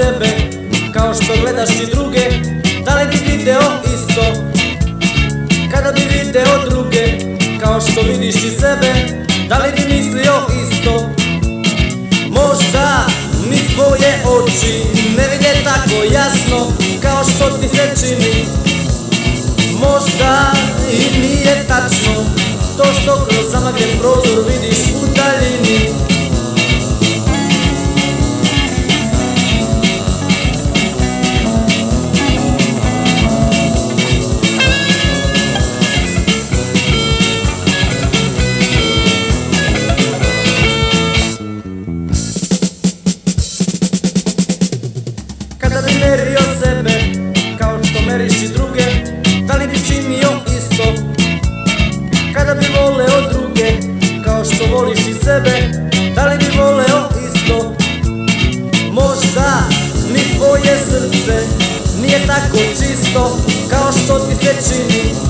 sebe Kao što gledaš i druge Da li bi video isto? Kada bi video druge Kao što vidiš i sebe Da li bi mislio isto? Možda mi tvoje oči Ne vide tako jasno Kao što ti se čini. Možda i nije tačno To što kroz zamagljen prozor njega bi voleo druge Kao što voliš i sebe Da li bi voleo isto? Možda ni tvoje srce Nije tako čisto Kao što ti se čini.